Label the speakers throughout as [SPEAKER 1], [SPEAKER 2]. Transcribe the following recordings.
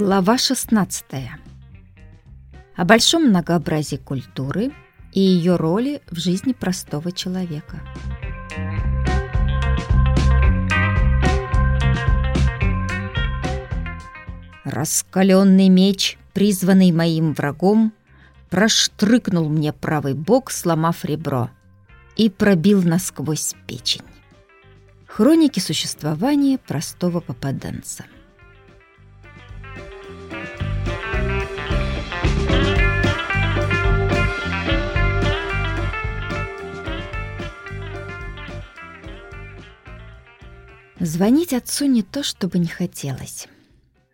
[SPEAKER 1] Глава 16. О большом многообразии культуры и ее роли в жизни простого человека. Раскаленный меч, призванный моим врагом, проштрыкнул мне правый бок, сломав ребро, и пробил насквозь печень. Хроники существования простого попаданца. Звонить отцу не то, чтобы не хотелось.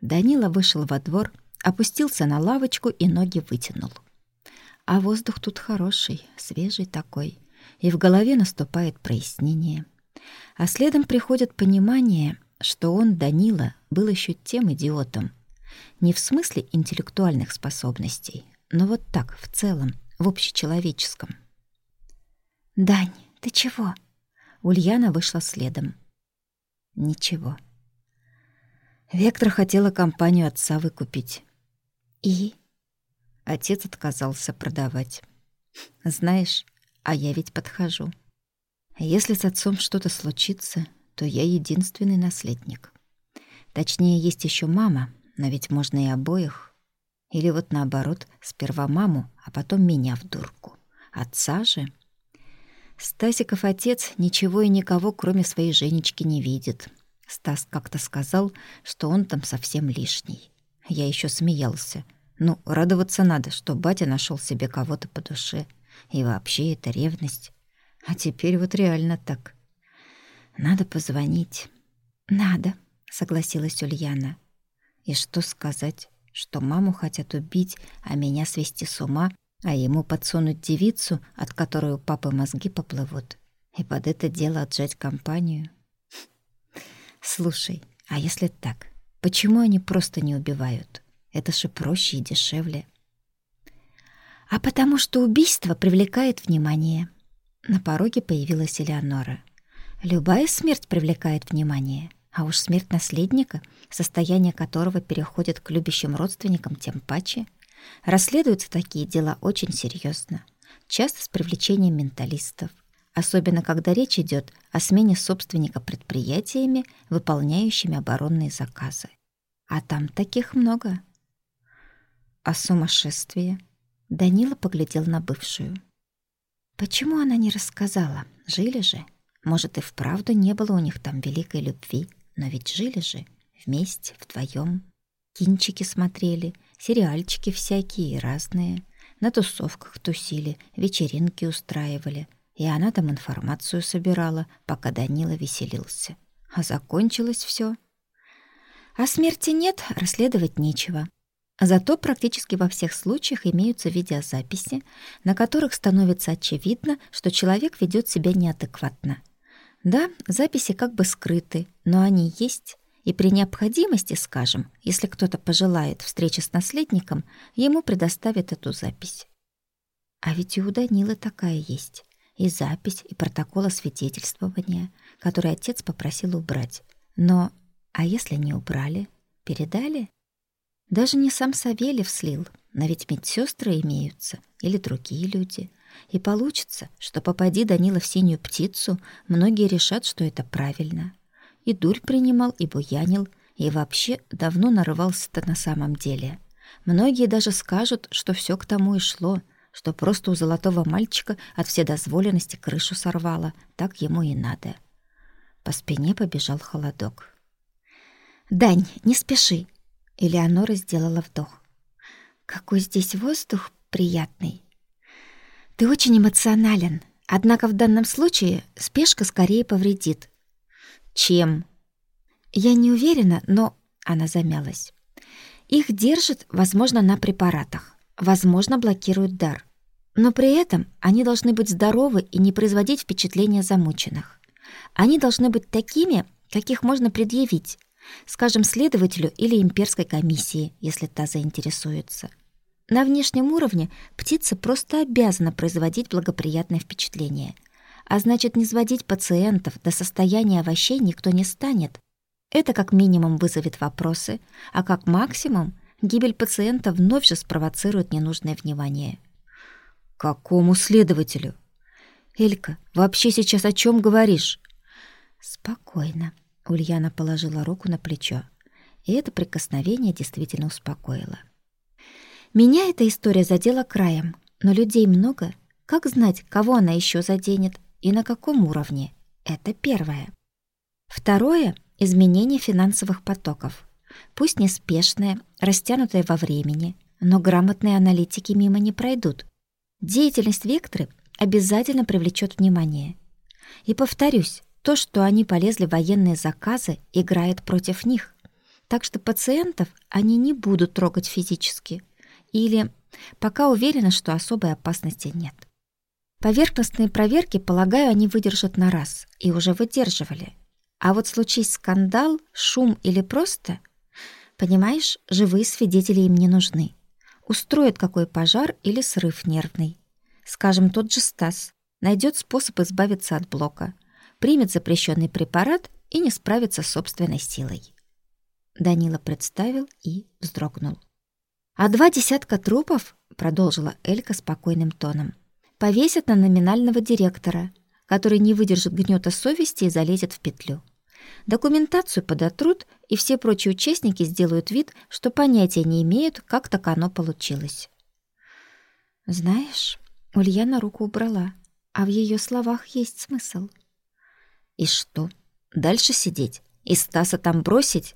[SPEAKER 1] Данила вышел во двор, опустился на лавочку и ноги вытянул. А воздух тут хороший, свежий такой, и в голове наступает прояснение. А следом приходит понимание, что он, Данила, был еще тем идиотом. Не в смысле интеллектуальных способностей, но вот так, в целом, в общечеловеческом. «Дань, ты чего?» Ульяна вышла следом. Ничего. Вектор хотела компанию отца выкупить. И? Отец отказался продавать. Знаешь, а я ведь подхожу. Если с отцом что-то случится, то я единственный наследник. Точнее, есть еще мама, но ведь можно и обоих. Или вот наоборот, сперва маму, а потом меня в дурку. Отца же... Стасиков отец ничего и никого, кроме своей Женечки, не видит. Стас как-то сказал, что он там совсем лишний. Я еще смеялся. Ну, радоваться надо, что батя нашел себе кого-то по душе. И вообще это ревность. А теперь вот реально так. Надо позвонить. Надо, согласилась Ульяна. И что сказать? Что маму хотят убить, а меня свести с ума, а ему подсунуть девицу, от которой у папы мозги поплывут, и под это дело отжать компанию. Слушай, а если так, почему они просто не убивают? Это же проще и дешевле. А потому что убийство привлекает внимание. На пороге появилась Элеонора. Любая смерть привлекает внимание, а уж смерть наследника, состояние которого переходит к любящим родственникам, тем паче — Расследуются такие дела очень серьезно, часто с привлечением менталистов, особенно когда речь идет о смене собственника предприятиями, выполняющими оборонные заказы. А там таких много. А сумасшествие? Данила поглядел на бывшую. Почему она не рассказала? Жили же. Может, и вправду не было у них там великой любви, но ведь жили же вместе, вдвоем. Кинчики смотрели, сериальчики всякие разные. На тусовках тусили, вечеринки устраивали. И она там информацию собирала, пока Данила веселился. А закончилось все. А смерти нет, расследовать нечего. Зато практически во всех случаях имеются видеозаписи, на которых становится очевидно, что человек ведет себя неадекватно. Да, записи как бы скрыты, но они есть, и при необходимости, скажем, если кто-то пожелает встречи с наследником, ему предоставят эту запись. А ведь и у Данилы такая есть. И запись, и протокол освидетельствования, который отец попросил убрать. Но, а если не убрали? Передали? Даже не сам Савельев слил, но ведь медсестры имеются, или другие люди. И получится, что попади Данила в синюю птицу, многие решат, что это правильно и дурь принимал, и буянил, и вообще давно нарывался-то на самом деле. Многие даже скажут, что все к тому и шло, что просто у золотого мальчика от вседозволенности крышу сорвало, так ему и надо. По спине побежал холодок. «Дань, не спеши!» Элеонора сделала вдох. «Какой здесь воздух приятный!» «Ты очень эмоционален, однако в данном случае спешка скорее повредит, чем? Я не уверена, но она замялась. Их держат, возможно, на препаратах, возможно, блокируют дар. Но при этом они должны быть здоровы и не производить впечатления замученных. Они должны быть такими, каких можно предъявить, скажем, следователю или имперской комиссии, если та заинтересуется. На внешнем уровне птица просто обязана производить благоприятное впечатление – а значит, не сводить пациентов до состояния овощей никто не станет. Это как минимум вызовет вопросы, а как максимум гибель пациента вновь же спровоцирует ненужное внимание. «Какому следователю?» «Элька, вообще сейчас о чем говоришь?» «Спокойно», — Ульяна положила руку на плечо, и это прикосновение действительно успокоило. «Меня эта история задела краем, но людей много. Как знать, кого она еще заденет и на каком уровне? Это первое. Второе — изменение финансовых потоков. Пусть неспешное, растянутое во времени, но грамотные аналитики мимо не пройдут. Деятельность Векторы обязательно привлечет внимание. И повторюсь, то, что они полезли в военные заказы, играет против них. Так что пациентов они не будут трогать физически. Или пока уверены, что особой опасности нет. Поверхностные проверки, полагаю, они выдержат на раз. И уже выдерживали. А вот случись скандал, шум или просто... Понимаешь, живые свидетели им не нужны. Устроят какой пожар или срыв нервный. Скажем, тот же Стас найдет способ избавиться от блока, примет запрещенный препарат и не справится с собственной силой. Данила представил и вздрогнул. «А два десятка трупов, — продолжила Элька спокойным тоном, — повесят на номинального директора, который не выдержит гнета совести и залезет в петлю. Документацию подотрут, и все прочие участники сделают вид, что понятия не имеют, как так оно получилось. Знаешь, Ульяна руку убрала, а в ее словах есть смысл. И что? Дальше сидеть? И Стаса там бросить?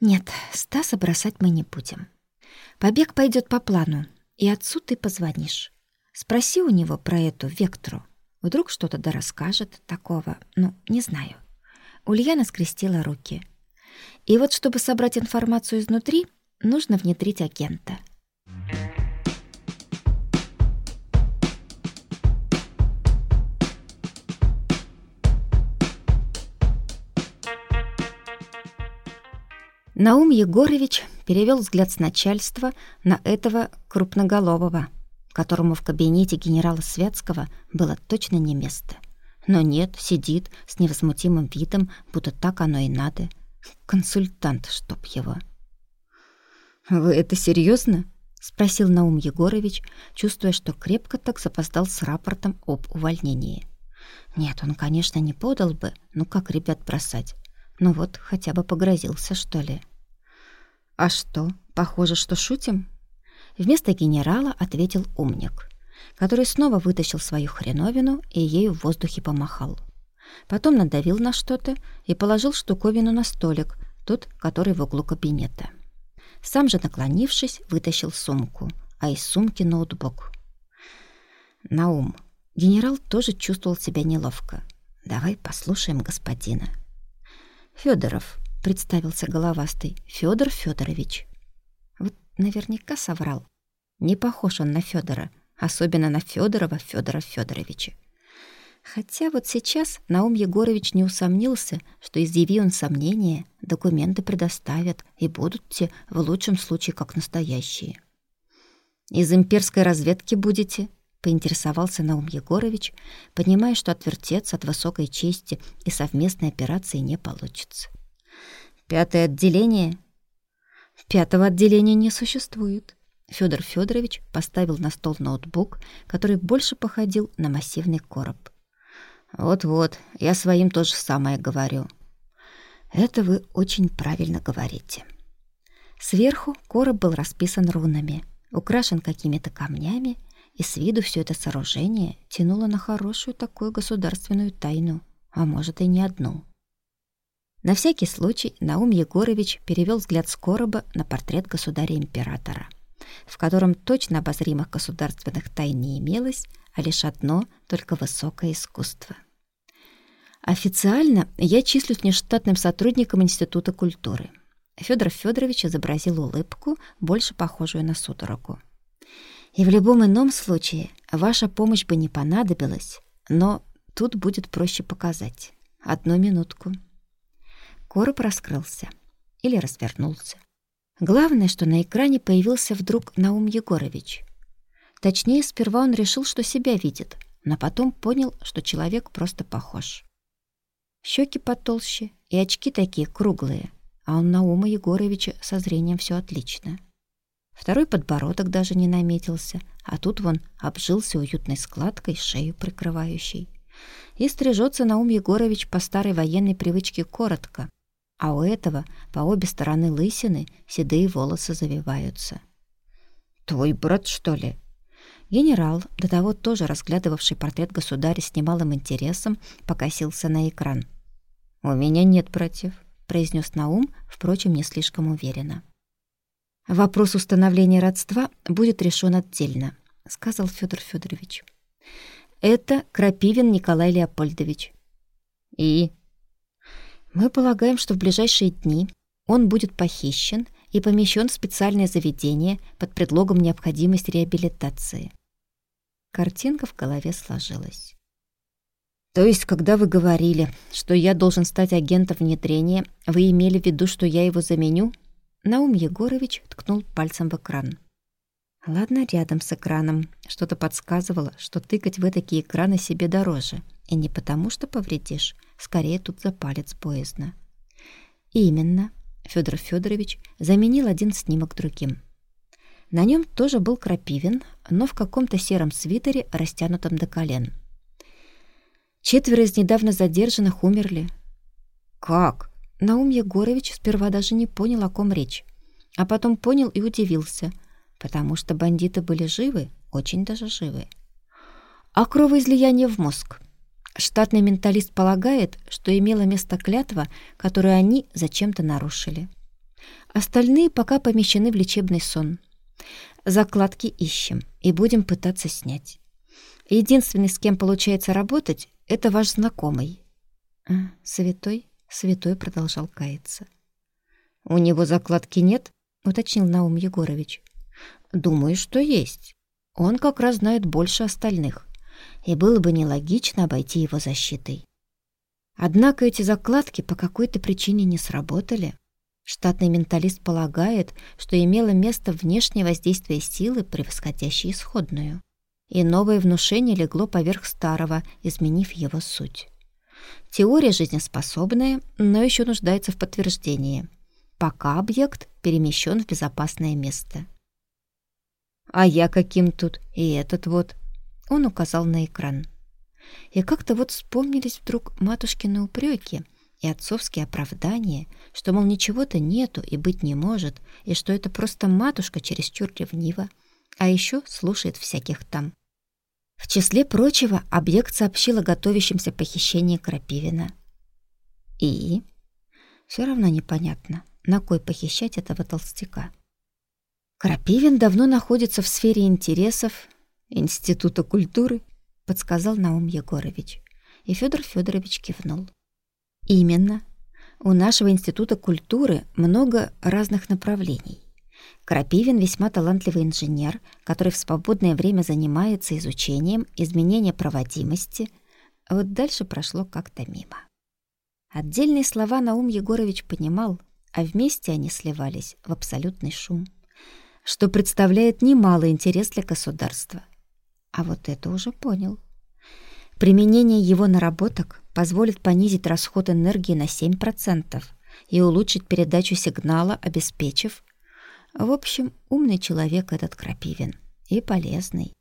[SPEAKER 1] Нет, Стаса бросать мы не будем. Побег пойдет по плану, и отцу ты позвонишь. Спроси у него про эту Вектору. Вдруг что-то да расскажет такого, ну, не знаю. Ульяна скрестила руки. И вот, чтобы собрать информацию изнутри, нужно внедрить агента. Наум Егорович перевел взгляд с начальства на этого крупноголового, которому в кабинете генерала Святского было точно не место. Но нет, сидит с невозмутимым видом, будто так оно и надо. Консультант, чтоб его. «Вы это серьезно? спросил Наум Егорович, чувствуя, что крепко так запоздал с рапортом об увольнении. Нет, он, конечно, не подал бы, но как ребят бросать? Ну вот, хотя бы погрозился, что ли. «А что, похоже, что шутим?» Вместо генерала ответил умник который снова вытащил свою хреновину и ею в воздухе помахал. Потом надавил на что-то и положил штуковину на столик, тот, который в углу кабинета. Сам же, наклонившись, вытащил сумку, а из сумки ноутбук. Наум. Генерал тоже чувствовал себя неловко. Давай послушаем господина. Федоров, представился головастый. Федор Федорович. Наверняка соврал. Не похож он на Федора, особенно на Федорова Федора Федоровича. Хотя вот сейчас Наум Егорович не усомнился, что изъяви он сомнения, документы предоставят и будут те в лучшем случае как настоящие. «Из имперской разведки будете?» — поинтересовался Наум Егорович, понимая, что отвертеться от высокой чести и совместной операции не получится. «Пятое отделение?» «Пятого отделения не существует. Федор Федорович поставил на стол ноутбук, который больше походил на массивный короб. Вот-вот, я своим то же самое говорю. Это вы очень правильно говорите. Сверху короб был расписан рунами, украшен какими-то камнями, и с виду все это сооружение тянуло на хорошую такую государственную тайну, а может и не одну. На всякий случай Наум Егорович перевел взгляд с короба на портрет государя-императора в котором точно обозримых государственных тайн не имелось, а лишь одно, только высокое искусство. Официально я числюсь нештатным сотрудником Института культуры. Федор Федорович изобразил улыбку, больше похожую на судорогу. И в любом ином случае ваша помощь бы не понадобилась, но тут будет проще показать. Одну минутку. Короб раскрылся или развернулся. Главное, что на экране появился вдруг Наум Егорович. Точнее, сперва он решил, что себя видит, но потом понял, что человек просто похож. Щеки потолще и очки такие круглые, а у Наума Егоровича со зрением все отлично. Второй подбородок даже не наметился, а тут вон обжился уютной складкой, шею прикрывающей. И стрижется Наум Егорович по старой военной привычке коротко, а у этого по обе стороны лысины седые волосы завиваются. «Твой брат, что ли?» Генерал, до того тоже разглядывавший портрет государя с немалым интересом, покосился на экран. «У меня нет братьев», — произнес Наум, впрочем, не слишком уверенно. «Вопрос установления родства будет решен отдельно», — сказал Федор Федорович. «Это Крапивин Николай Леопольдович». «И?» «Мы полагаем, что в ближайшие дни он будет похищен и помещен в специальное заведение под предлогом необходимости реабилитации». Картинка в голове сложилась. То есть, когда вы говорили, что я должен стать агентом внедрения, вы имели в виду, что я его заменю? Наум Егорович ткнул пальцем в экран. Ладно, рядом с экраном. Что-то подсказывало, что тыкать в такие экраны себе дороже. И не потому, что повредишь. Скорее, тут за палец боязно. Именно. Федор Федорович заменил один снимок другим. На нем тоже был Крапивин, но в каком-то сером свитере, растянутом до колен. Четверо из недавно задержанных умерли. «Как?» Наум Егорович сперва даже не понял, о ком речь, а потом понял и удивился, потому что бандиты были живы, очень даже живы. А кровоизлияние в мозг. Штатный менталист полагает, что имела место клятва, которую они зачем-то нарушили. Остальные пока помещены в лечебный сон. Закладки ищем и будем пытаться снять. Единственный, с кем получается работать, это ваш знакомый. А, святой? Святой продолжал каяться. «У него закладки нет?» — уточнил Наум Егорович. «Думаю, что есть. Он как раз знает больше остальных, и было бы нелогично обойти его защитой. Однако эти закладки по какой-то причине не сработали. Штатный менталист полагает, что имело место внешнее воздействие силы, превосходящей исходную. И новое внушение легло поверх старого, изменив его суть. Теория жизнеспособная, но еще нуждается в подтверждении. Пока объект перемещен в безопасное место. «А я каким тут? И этот вот?» Он указал на экран. И как-то вот вспомнились вдруг матушкины упреки и отцовские оправдания, что, мол, ничего-то нету и быть не может, и что это просто матушка чересчур ревнива, а еще слушает всяких там. В числе прочего, объект сообщил о готовящемся похищении Крапивина. И? Все равно непонятно, на кой похищать этого толстяка. Крапивин давно находится в сфере интересов Института культуры, подсказал Наум Егорович. И Федор Федорович кивнул. Именно. У нашего Института культуры много разных направлений. Крапивин весьма талантливый инженер, который в свободное время занимается изучением изменения проводимости. А вот дальше прошло как-то мимо. Отдельные слова Наум Егорович понимал, а вместе они сливались в абсолютный шум, что представляет немалый интерес для государства. А вот это уже понял. Применение его наработок позволит понизить расход энергии на 7% и улучшить передачу сигнала, обеспечив в общем, умный человек этот Крапивин. И полезный.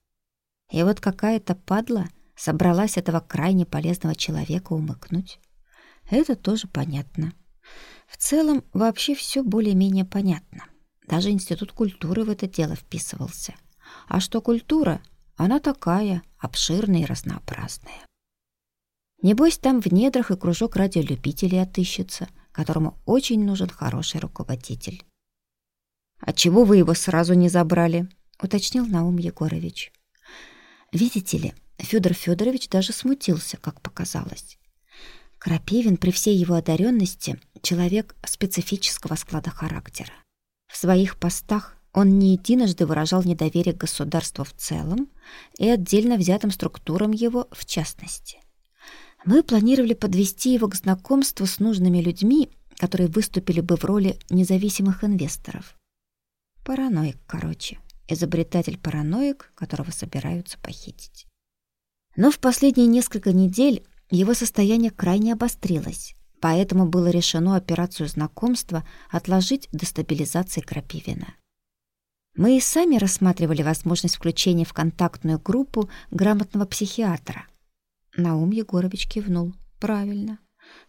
[SPEAKER 1] И вот какая-то падла собралась этого крайне полезного человека умыкнуть. Это тоже понятно. В целом, вообще все более-менее понятно. Даже Институт культуры в это дело вписывался. А что культура? Она такая, обширная и разнообразная. Небось, там в недрах и кружок радиолюбителей отыщется, которому очень нужен хороший руководитель. «А чего вы его сразу не забрали?» — уточнил Наум Егорович. «Видите ли, Федор Федорович даже смутился, как показалось. Крапивин при всей его одаренности человек специфического склада характера. В своих постах он не единожды выражал недоверие к государству в целом и отдельно взятым структурам его в частности. Мы планировали подвести его к знакомству с нужными людьми, которые выступили бы в роли независимых инвесторов. Параноик, короче. Изобретатель-параноик, которого собираются похитить. Но в последние несколько недель его состояние крайне обострилось, поэтому было решено операцию знакомства отложить до стабилизации Крапивина. Мы и сами рассматривали возможность включения в контактную группу грамотного психиатра. Наум Егорович кивнул. Правильно.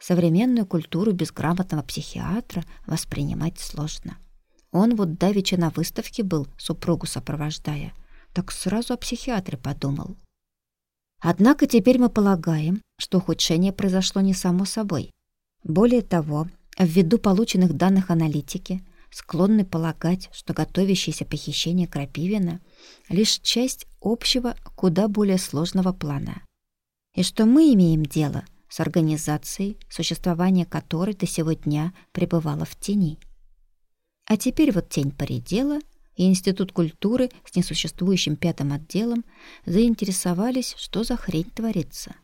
[SPEAKER 1] Современную культуру без грамотного психиатра воспринимать сложно. Он вот давеча на выставке был, супругу сопровождая. Так сразу о психиатре подумал. Однако теперь мы полагаем, что ухудшение произошло не само собой. Более того, ввиду полученных данных аналитики, склонны полагать, что готовящееся похищение Крапивина — лишь часть общего, куда более сложного плана. И что мы имеем дело с организацией, существование которой до сего дня пребывало в тени. А теперь вот тень поредела, и Институт культуры с несуществующим пятым отделом заинтересовались, что за хрень творится.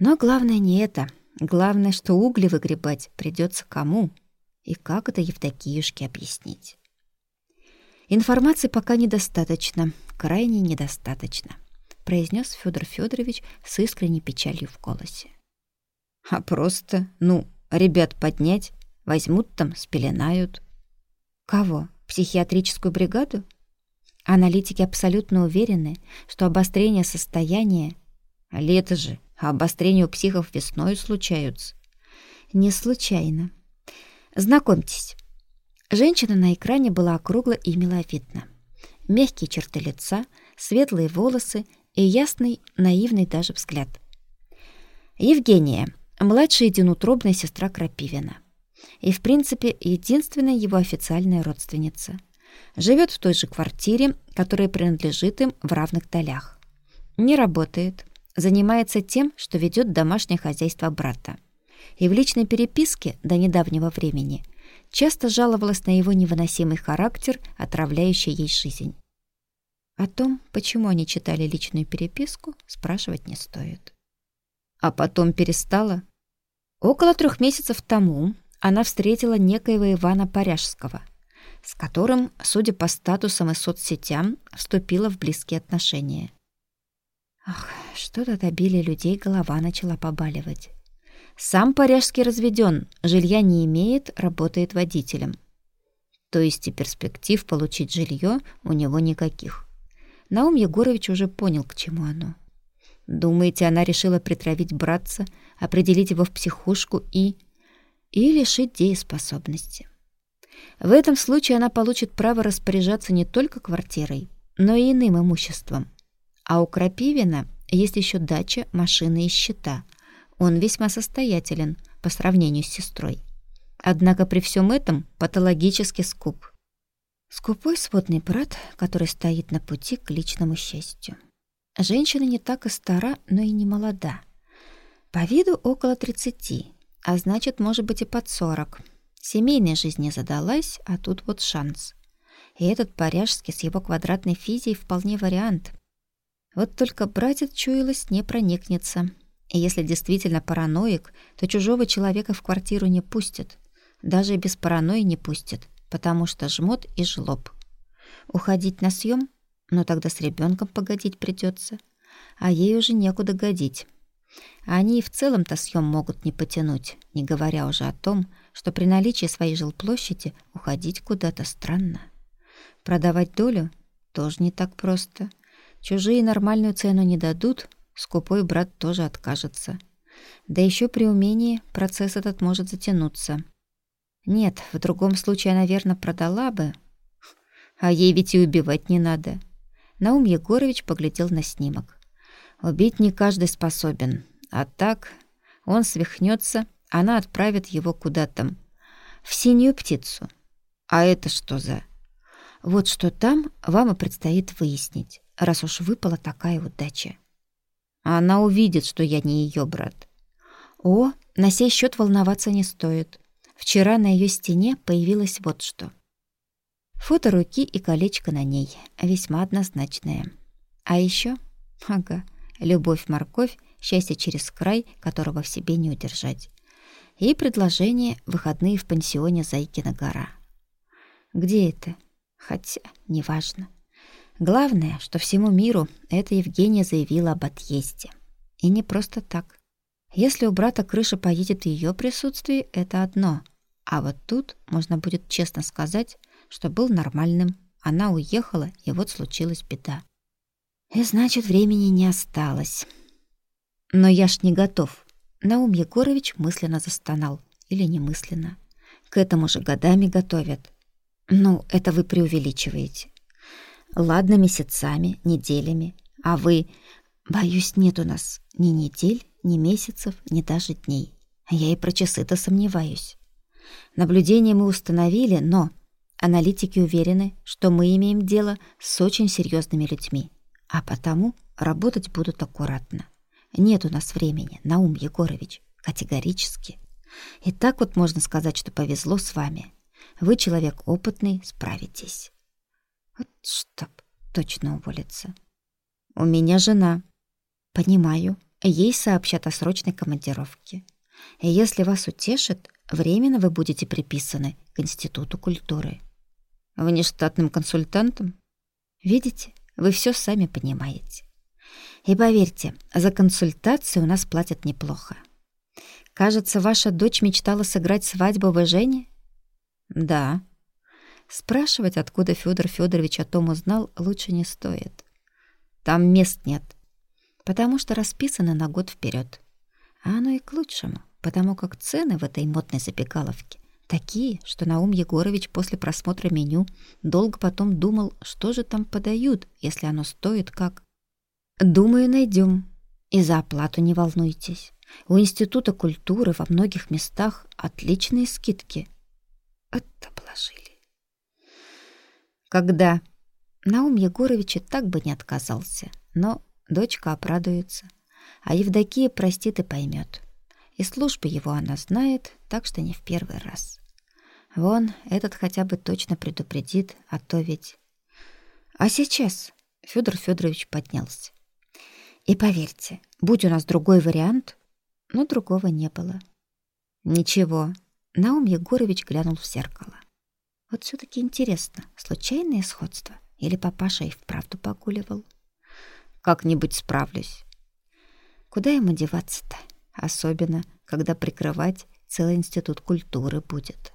[SPEAKER 1] Но главное не это. Главное, что угли выгребать придется кому — и как это Евдокиюшке объяснить? Информации пока недостаточно, крайне недостаточно, произнес Федор Федорович с искренней печалью в голосе. А просто, ну, ребят поднять, возьмут там, спеленают. Кого? Психиатрическую бригаду? Аналитики абсолютно уверены, что обострение состояния... Лето же, а обострение у психов весной случаются. Не случайно. Знакомьтесь. Женщина на экране была округла и миловидна. Мягкие черты лица, светлые волосы и ясный, наивный даже взгляд. Евгения, младшая единутробная сестра Крапивина. И, в принципе, единственная его официальная родственница. Живет в той же квартире, которая принадлежит им в равных долях. Не работает, занимается тем, что ведет домашнее хозяйство брата и в личной переписке до недавнего времени часто жаловалась на его невыносимый характер, отравляющий ей жизнь. О том, почему они читали личную переписку, спрашивать не стоит. А потом перестала. Около трех месяцев тому она встретила некоего Ивана Поряжского, с которым, судя по статусам и соцсетям, вступила в близкие отношения. Ах, что-то от обилия людей голова начала побаливать. Сам Паряжский разведен, жилья не имеет, работает водителем. То есть и перспектив получить жилье у него никаких. Наум Егорович уже понял, к чему оно. Думаете, она решила притравить братца, определить его в психушку и... и лишить дееспособности. В этом случае она получит право распоряжаться не только квартирой, но и иным имуществом. А у Крапивина есть еще дача, машины и счета — он весьма состоятелен по сравнению с сестрой. Однако при всем этом патологически скуп. Скупой сводный брат, который стоит на пути к личному счастью. Женщина не так и стара, но и не молода. По виду около 30, а значит, может быть и под 40. Семейная жизнь не задалась, а тут вот шанс. И этот Паряжский с его квадратной физией вполне вариант. Вот только братец чуялось не проникнется — и если действительно параноик, то чужого человека в квартиру не пустят. Даже без паранойи не пустят, потому что жмот и жлоб. Уходить на съем? Но тогда с ребенком погодить придется, А ей уже некуда годить. Они и в целом-то съем могут не потянуть, не говоря уже о том, что при наличии своей жилплощади уходить куда-то странно. Продавать долю тоже не так просто. Чужие нормальную цену не дадут, скупой брат тоже откажется. Да еще при умении процесс этот может затянуться. Нет, в другом случае она, наверное, продала бы. А ей ведь и убивать не надо. Наум Егорович поглядел на снимок. Убить не каждый способен. А так он свихнется, она отправит его куда-то в синюю птицу. А это что за... Вот что там вам и предстоит выяснить, раз уж выпала такая удача а она увидит, что я не ее брат. О, на сей счет волноваться не стоит. Вчера на ее стене появилось вот что. Фото руки и колечко на ней, весьма однозначное. А еще, ага, любовь-морковь, счастье через край, которого в себе не удержать. И предложение выходные в пансионе Зайкина гора. Где это? Хотя, неважно. Главное, что всему миру эта Евгения заявила об отъезде. И не просто так. Если у брата крыша поедет в ее присутствии, это одно. А вот тут можно будет честно сказать, что был нормальным. Она уехала, и вот случилась беда. И значит, времени не осталось. Но я ж не готов. Наум Егорович мысленно застонал. Или немысленно. К этому же годами готовят. Ну, это вы преувеличиваете. Ладно, месяцами, неделями. А вы... Боюсь, нет у нас ни недель, ни месяцев, ни даже дней. Я и про часы-то сомневаюсь. Наблюдение мы установили, но аналитики уверены, что мы имеем дело с очень серьезными людьми, а потому работать будут аккуратно. Нет у нас времени, Наум Егорович, категорически. И так вот можно сказать, что повезло с вами. Вы человек опытный, справитесь. Вот чтоб точно уволиться. У меня жена. Понимаю. Ей сообщат о срочной командировке. И если вас утешит, временно вы будете приписаны к Институту культуры. Внештатным консультантом? Видите, вы все сами понимаете. И поверьте, за консультацию у нас платят неплохо. Кажется, ваша дочь мечтала сыграть свадьбу в Жене? Да. Спрашивать, откуда Федор Федорович о том узнал, лучше не стоит. Там мест нет, потому что расписано на год вперед. А оно и к лучшему, потому как цены в этой модной забегаловке такие, что Наум Егорович после просмотра меню долго потом думал, что же там подают, если оно стоит как... Думаю, найдем. И за оплату не волнуйтесь. У Института культуры во многих местах отличные скидки. Это положили. Когда? Наум Егорович и так бы не отказался, но дочка обрадуется, а Евдокия простит и поймет. И службы его она знает, так что не в первый раз. Вон, этот хотя бы точно предупредит, а то ведь... А сейчас Федор Федорович поднялся. И поверьте, будь у нас другой вариант, но другого не было. Ничего, Наум Егорович глянул в зеркало. Вот все таки интересно, случайное сходство или папаша и вправду погуливал? Как-нибудь справлюсь. Куда ему деваться-то? Особенно, когда прикрывать целый институт культуры будет.